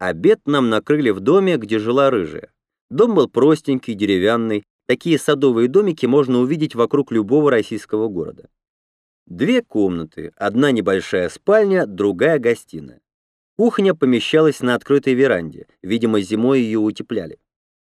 Обед нам накрыли в доме, где жила рыжая. Дом был простенький, деревянный. Такие садовые домики можно увидеть вокруг любого российского города. Две комнаты, одна небольшая спальня, другая гостиная. Кухня помещалась на открытой веранде, видимо, зимой ее утепляли.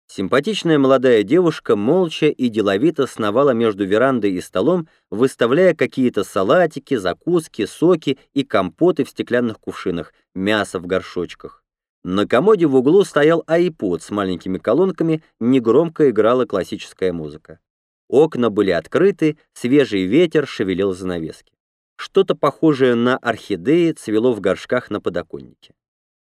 Симпатичная молодая девушка молча и деловито сновала между верандой и столом, выставляя какие-то салатики, закуски, соки и компоты в стеклянных кувшинах, мясо в горшочках. На комоде в углу стоял айпод с маленькими колонками, негромко играла классическая музыка. Окна были открыты, свежий ветер шевелил занавески. Что-то похожее на орхидеи цвело в горшках на подоконнике.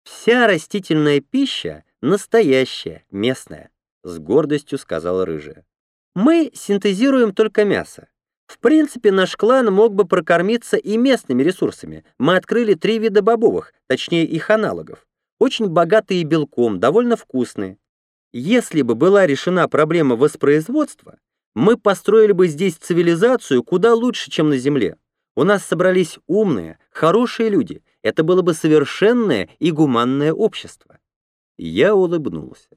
«Вся растительная пища настоящая, местная», — с гордостью сказала рыжая. «Мы синтезируем только мясо. В принципе, наш клан мог бы прокормиться и местными ресурсами. Мы открыли три вида бобовых, точнее их аналогов очень богатые белком, довольно вкусные. Если бы была решена проблема воспроизводства, мы построили бы здесь цивилизацию куда лучше, чем на Земле. У нас собрались умные, хорошие люди. Это было бы совершенное и гуманное общество. Я улыбнулся.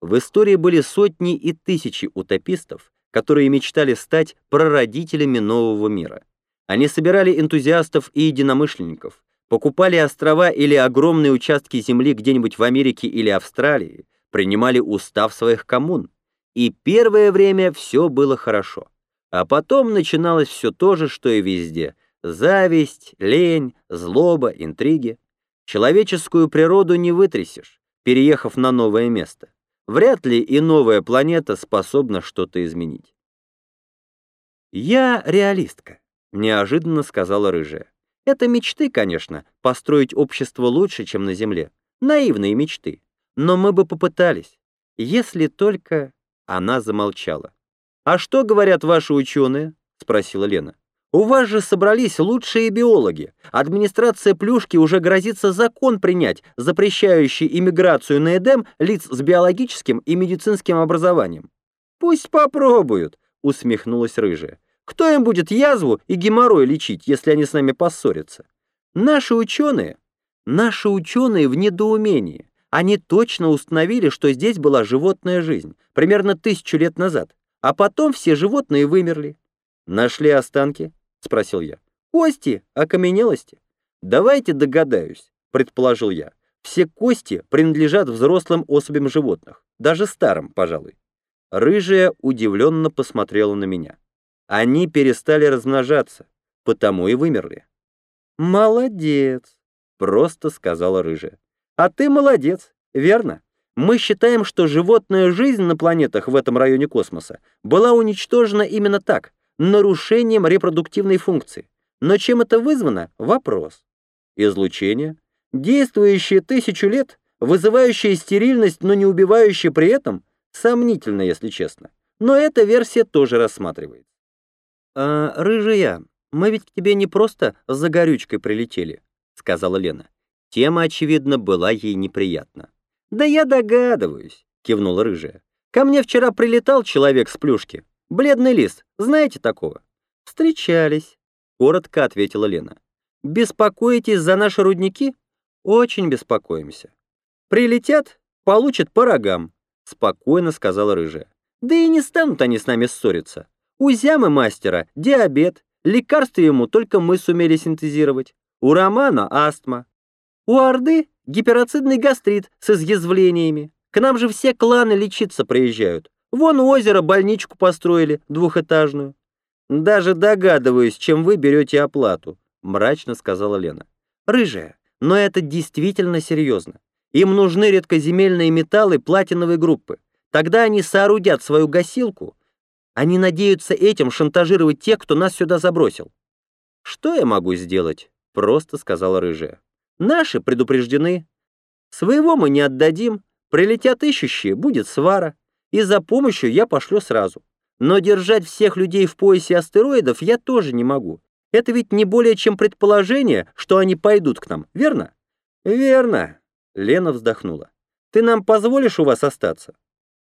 В истории были сотни и тысячи утопистов, которые мечтали стать прародителями нового мира. Они собирали энтузиастов и единомышленников, покупали острова или огромные участки земли где-нибудь в Америке или Австралии, принимали устав своих коммун. И первое время все было хорошо. А потом начиналось все то же, что и везде. Зависть, лень, злоба, интриги. Человеческую природу не вытрясешь, переехав на новое место. Вряд ли и новая планета способна что-то изменить. «Я реалистка», — неожиданно сказала рыжая. Это мечты, конечно, построить общество лучше, чем на Земле. Наивные мечты. Но мы бы попытались. Если только... Она замолчала. «А что говорят ваши ученые?» — спросила Лена. «У вас же собрались лучшие биологи. Администрация Плюшки уже грозится закон принять, запрещающий иммиграцию на Эдем лиц с биологическим и медицинским образованием». «Пусть попробуют», — усмехнулась Рыжая. Кто им будет язву и геморрой лечить, если они с нами поссорятся? Наши ученые, наши ученые в недоумении. Они точно установили, что здесь была животная жизнь, примерно тысячу лет назад, а потом все животные вымерли. Нашли останки? Спросил я. Кости, окаменелости. Давайте догадаюсь, предположил я. Все кости принадлежат взрослым особям животных, даже старым, пожалуй. Рыжая удивленно посмотрела на меня. Они перестали размножаться, потому и вымерли. «Молодец», — просто сказала рыжая. «А ты молодец, верно? Мы считаем, что животная жизнь на планетах в этом районе космоса была уничтожена именно так, нарушением репродуктивной функции. Но чем это вызвано? Вопрос. Излучение, действующее тысячу лет, вызывающее стерильность, но не убивающее при этом, сомнительно, если честно. Но эта версия тоже рассматривается. «А, рыжая, мы ведь к тебе не просто за горючкой прилетели», — сказала Лена. Тема, очевидно, была ей неприятна. «Да я догадываюсь», — кивнула рыжая. «Ко мне вчера прилетал человек с плюшки. Бледный лист, знаете такого?» «Встречались», — коротко ответила Лена. «Беспокоитесь за наши рудники?» «Очень беспокоимся». «Прилетят, получат по рогам», — спокойно сказала рыжая. «Да и не станут они с нами ссориться. У Зямы мастера диабет, лекарства ему только мы сумели синтезировать. У Романа астма. У Орды гипероцидный гастрит с изъязвлениями. К нам же все кланы лечиться приезжают. Вон у озера больничку построили, двухэтажную. Даже догадываюсь, чем вы берете оплату, мрачно сказала Лена. Рыжая, но это действительно серьезно. Им нужны редкоземельные металлы платиновой группы. Тогда они соорудят свою гасилку, они надеются этим шантажировать тех, кто нас сюда забросил. Что я могу сделать? Просто сказала рыжая. Наши предупреждены. Своего мы не отдадим. Прилетят ищущие, будет свара. И за помощью я пошлю сразу. Но держать всех людей в поясе астероидов я тоже не могу. Это ведь не более чем предположение, что они пойдут к нам, верно? Верно. Лена вздохнула. Ты нам позволишь у вас остаться?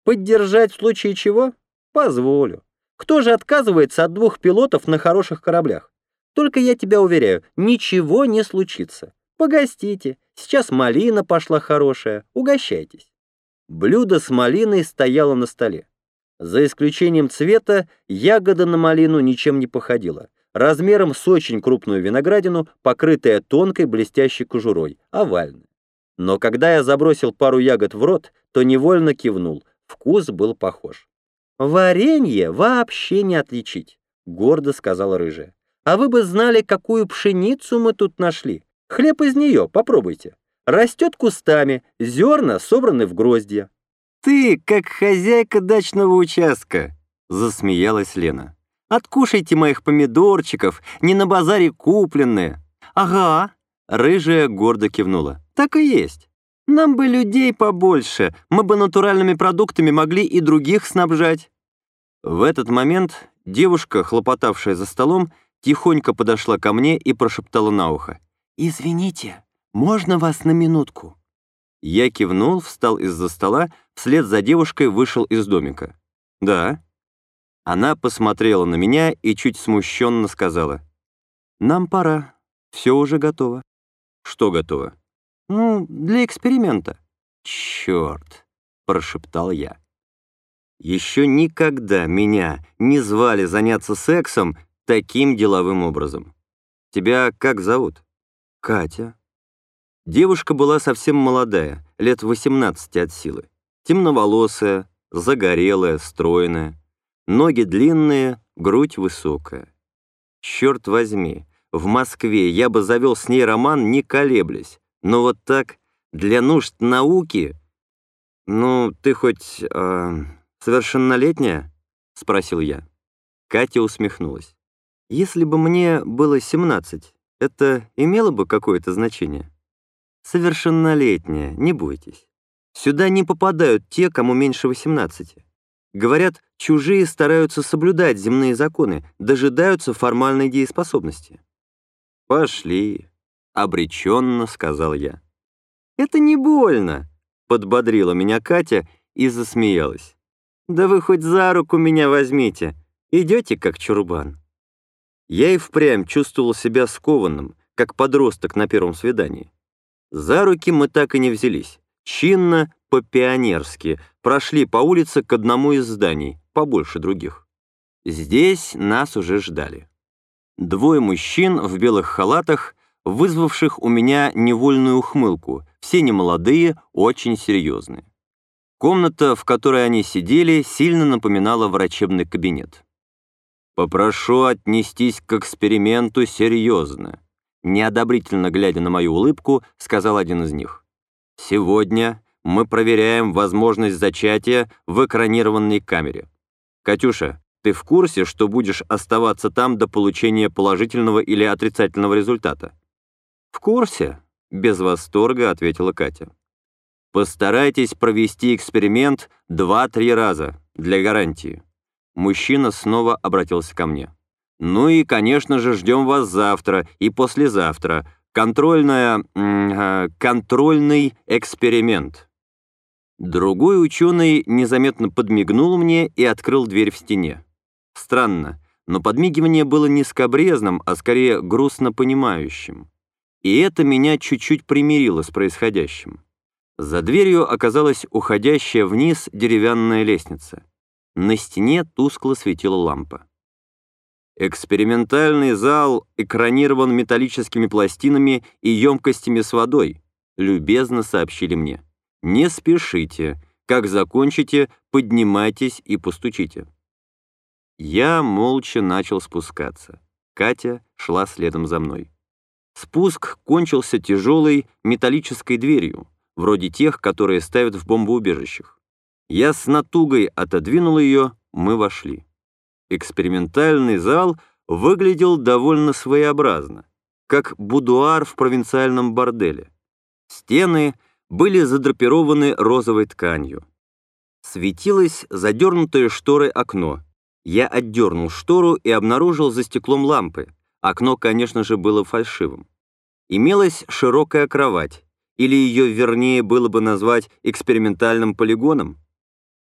Поддержать в случае чего? Позволю. Кто же отказывается от двух пилотов на хороших кораблях? Только я тебя уверяю, ничего не случится. Погостите, сейчас малина пошла хорошая, угощайтесь. Блюдо с малиной стояло на столе. За исключением цвета, ягода на малину ничем не походила. Размером с очень крупную виноградину, покрытая тонкой блестящей кожурой, овальная. Но когда я забросил пару ягод в рот, то невольно кивнул. Вкус был похож. «Варенье вообще не отличить», — гордо сказала рыжая. «А вы бы знали, какую пшеницу мы тут нашли. Хлеб из нее, попробуйте. Растет кустами, зерна собраны в гроздья». «Ты, как хозяйка дачного участка», — засмеялась Лена. «Откушайте моих помидорчиков, не на базаре купленные». «Ага», — рыжая гордо кивнула. «Так и есть. Нам бы людей побольше, мы бы натуральными продуктами могли и других снабжать». В этот момент девушка, хлопотавшая за столом, тихонько подошла ко мне и прошептала на ухо. «Извините, можно вас на минутку?» Я кивнул, встал из-за стола, вслед за девушкой вышел из домика. «Да». Она посмотрела на меня и чуть смущенно сказала. «Нам пора. Все уже готово». «Что готово?» «Ну, для эксперимента». «Черт», — прошептал я. Еще никогда меня не звали заняться сексом таким деловым образом. Тебя как зовут? Катя. Девушка была совсем молодая, лет 18 от силы. Темноволосая, загорелая, стройная. Ноги длинные, грудь высокая. Черт возьми, в Москве я бы завел с ней роман, не колеблясь. Но вот так, для нужд науки... Ну, ты хоть э, совершеннолетняя? Спросил я. Катя усмехнулась. Если бы мне было 17, это имело бы какое-то значение? Совершеннолетняя, не бойтесь. Сюда не попадают те, кому меньше 18. Говорят, чужие стараются соблюдать земные законы, дожидаются формальной дееспособности. «Пошли», — обреченно сказал я. «Это не больно», — подбодрила меня Катя и засмеялась. «Да вы хоть за руку меня возьмите, идете как чурбан». Я и впрямь чувствовал себя скованным, как подросток на первом свидании. За руки мы так и не взялись. Чинно, по-пионерски, прошли по улице к одному из зданий, побольше других. Здесь нас уже ждали. Двое мужчин в белых халатах, вызвавших у меня невольную ухмылку, все немолодые, очень серьезные. Комната, в которой они сидели, сильно напоминала врачебный кабинет. «Попрошу отнестись к эксперименту серьезно», неодобрительно глядя на мою улыбку, сказал один из них. «Сегодня мы проверяем возможность зачатия в экранированной камере. Катюша, ты в курсе, что будешь оставаться там до получения положительного или отрицательного результата?» «В курсе», — без восторга ответила Катя. «Постарайтесь провести эксперимент два-три раза, для гарантии». Мужчина снова обратился ко мне. Ну и, конечно же, ждем вас завтра и послезавтра. Контрольная... Э, контрольный эксперимент. Другой ученый незаметно подмигнул мне и открыл дверь в стене. Странно, но подмигивание было не скобрезным, а скорее грустно понимающим. И это меня чуть-чуть примирило с происходящим. За дверью оказалась уходящая вниз деревянная лестница. На стене тускло светила лампа. Экспериментальный зал экранирован металлическими пластинами и емкостями с водой, любезно сообщили мне. Не спешите, как закончите, поднимайтесь и постучите. Я молча начал спускаться. Катя шла следом за мной. Спуск кончился тяжелой металлической дверью, вроде тех, которые ставят в бомбоубежищах. Я с натугой отодвинул ее, мы вошли экспериментальный зал выглядел довольно своеобразно, как будуар в провинциальном борделе. Стены были задрапированы розовой тканью. Светилось задернутое шторой окно. Я отдернул штору и обнаружил за стеклом лампы. Окно, конечно же, было фальшивым. Имелась широкая кровать, или ее вернее было бы назвать экспериментальным полигоном.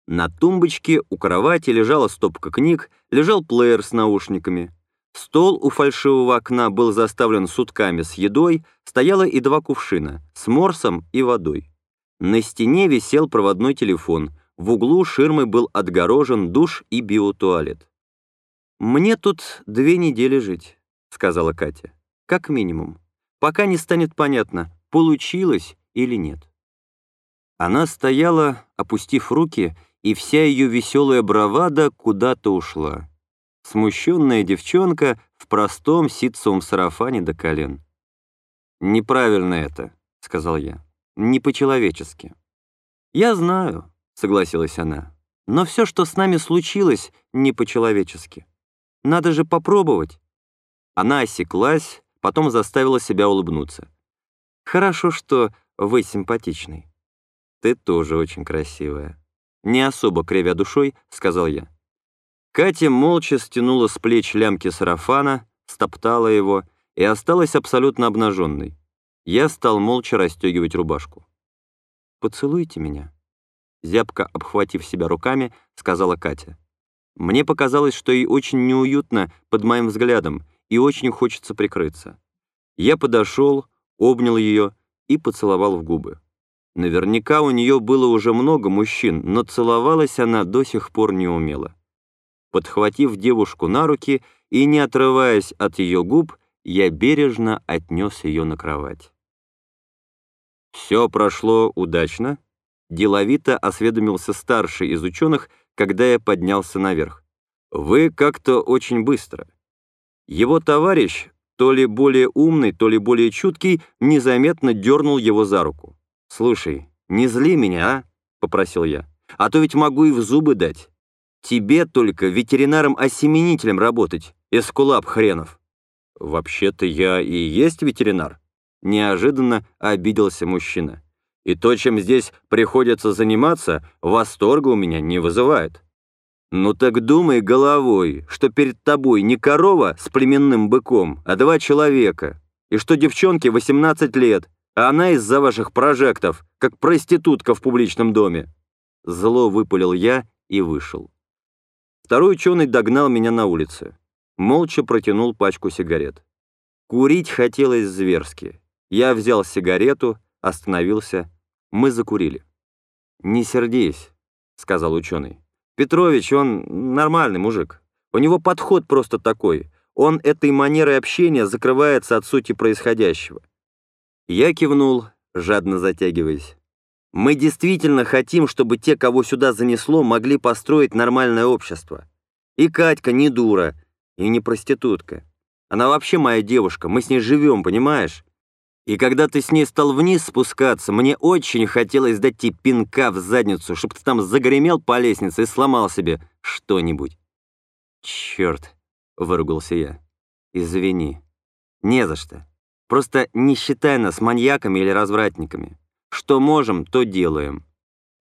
На тумбочке у кровати лежала стопка книг, лежал плеер с наушниками. Стол у фальшивого окна был заставлен сутками с едой, стояло и два кувшина с морсом и водой. На стене висел проводной телефон, в углу ширмой был отгорожен душ и биотуалет. «Мне тут две недели жить», — сказала Катя. «Как минимум. Пока не станет понятно, получилось или нет». Она стояла, опустив руки, и вся ее веселая бравада куда-то ушла. Смущенная девчонка в простом ситцевом сарафане до колен. «Неправильно это», — сказал я. «Не по-человечески». «Я знаю», — согласилась она. «Но все, что с нами случилось, не по-человечески. Надо же попробовать». Она осеклась, потом заставила себя улыбнуться. «Хорошо, что вы симпатичный». «Ты тоже очень красивая». Не особо кривя душой, сказал я. Катя молча стянула с плеч лямки сарафана, стоптала его и осталась абсолютно обнаженной. Я стал молча расстегивать рубашку. «Поцелуйте меня», — зябко обхватив себя руками, сказала Катя. Мне показалось, что ей очень неуютно под моим взглядом и очень хочется прикрыться. Я подошел, обнял ее и поцеловал в губы. Наверняка у нее было уже много мужчин, но целовалась она до сих пор не умела. Подхватив девушку на руки и не отрываясь от ее губ, я бережно отнес ее на кровать. «Все прошло удачно?» — деловито осведомился старший из ученых, когда я поднялся наверх. «Вы как-то очень быстро». Его товарищ, то ли более умный, то ли более чуткий, незаметно дернул его за руку. «Слушай, не зли меня, а?» — попросил я. «А то ведь могу и в зубы дать. Тебе только ветеринаром-осеменителем работать, эскулап хренов». «Вообще-то я и есть ветеринар», — неожиданно обиделся мужчина. «И то, чем здесь приходится заниматься, восторга у меня не вызывает». «Ну так думай головой, что перед тобой не корова с племенным быком, а два человека, и что девчонке 18 лет, а она из-за ваших прожектов, как проститутка в публичном доме». Зло выпалил я и вышел. Второй ученый догнал меня на улице. Молча протянул пачку сигарет. Курить хотелось зверски. Я взял сигарету, остановился. Мы закурили. «Не сердись», — сказал ученый. «Петрович, он нормальный мужик. У него подход просто такой. Он этой манерой общения закрывается от сути происходящего. Я кивнул, жадно затягиваясь. Мы действительно хотим, чтобы те, кого сюда занесло, могли построить нормальное общество. И Катька не дура, и не проститутка. Она вообще моя девушка, мы с ней живем, понимаешь? И когда ты с ней стал вниз спускаться, мне очень хотелось дать тебе пинка в задницу, чтобы ты там загремел по лестнице и сломал себе что-нибудь. «Черт!» — выругался я. «Извини. Не за что. Просто не считай нас маньяками или развратниками. Что можем, то делаем.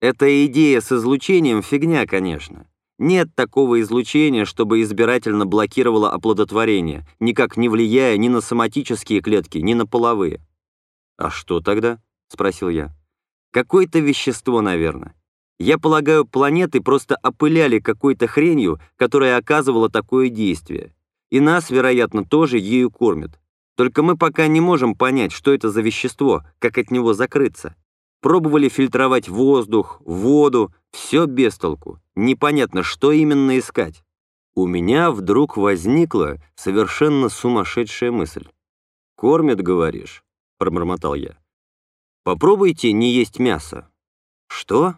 Эта идея с излучением — фигня, конечно. Нет такого излучения, чтобы избирательно блокировало оплодотворение, никак не влияя ни на соматические клетки, ни на половые. «А что тогда?» — спросил я. «Какое-то вещество, наверное. Я полагаю, планеты просто опыляли какой-то хренью, которая оказывала такое действие. И нас, вероятно, тоже ею кормят. Только мы пока не можем понять, что это за вещество, как от него закрыться. Пробовали фильтровать воздух, воду, все без толку. Непонятно, что именно искать. У меня вдруг возникла совершенно сумасшедшая мысль. «Кормят, говоришь?» — пробормотал я. «Попробуйте не есть мясо». «Что?»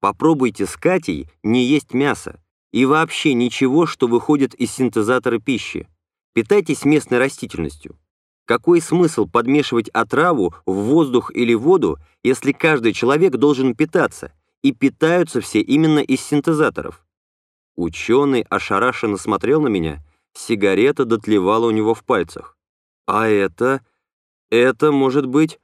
«Попробуйте с Катей не есть мясо и вообще ничего, что выходит из синтезатора пищи. Питайтесь местной растительностью. Какой смысл подмешивать отраву в воздух или воду, если каждый человек должен питаться, и питаются все именно из синтезаторов? Ученый ошарашенно смотрел на меня, сигарета дотлевала у него в пальцах. «А это... это может быть...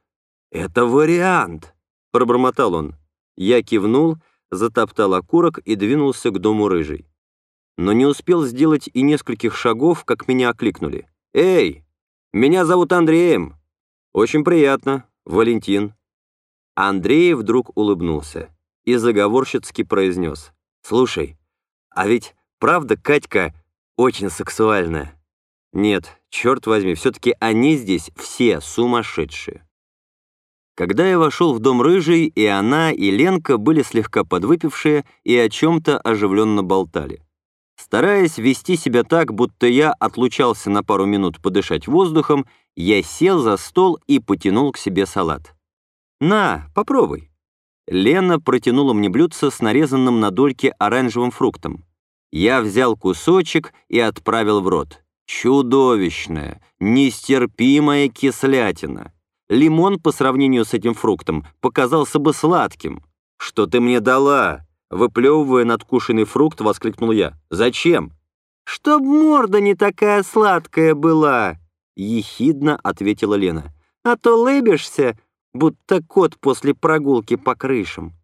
это вариант!» — пробормотал он. Я кивнул, затоптал окурок и двинулся к дому рыжий. Но не успел сделать и нескольких шагов, как меня окликнули. «Эй, меня зовут Андреем. Очень приятно, Валентин». Андрей вдруг улыбнулся и заговорщицки произнес. «Слушай, а ведь правда Катька очень сексуальная?» Нет, черт возьми, все-таки они здесь все сумасшедшие. Когда я вошел в дом рыжий, и она, и Ленка были слегка подвыпившие и о чем-то оживленно болтали. Стараясь вести себя так, будто я отлучался на пару минут подышать воздухом, я сел за стол и потянул к себе салат. «На, попробуй». Лена протянула мне блюдце с нарезанным на дольки оранжевым фруктом. Я взял кусочек и отправил в рот. Чудовищная, нестерпимая кислятина. Лимон по сравнению с этим фруктом показался бы сладким. «Что ты мне дала?» Выплевывая надкушенный фрукт, воскликнул я. «Зачем?» «Чтоб морда не такая сладкая была!» Ехидно ответила Лена. «А то лыбишься, будто кот после прогулки по крышам».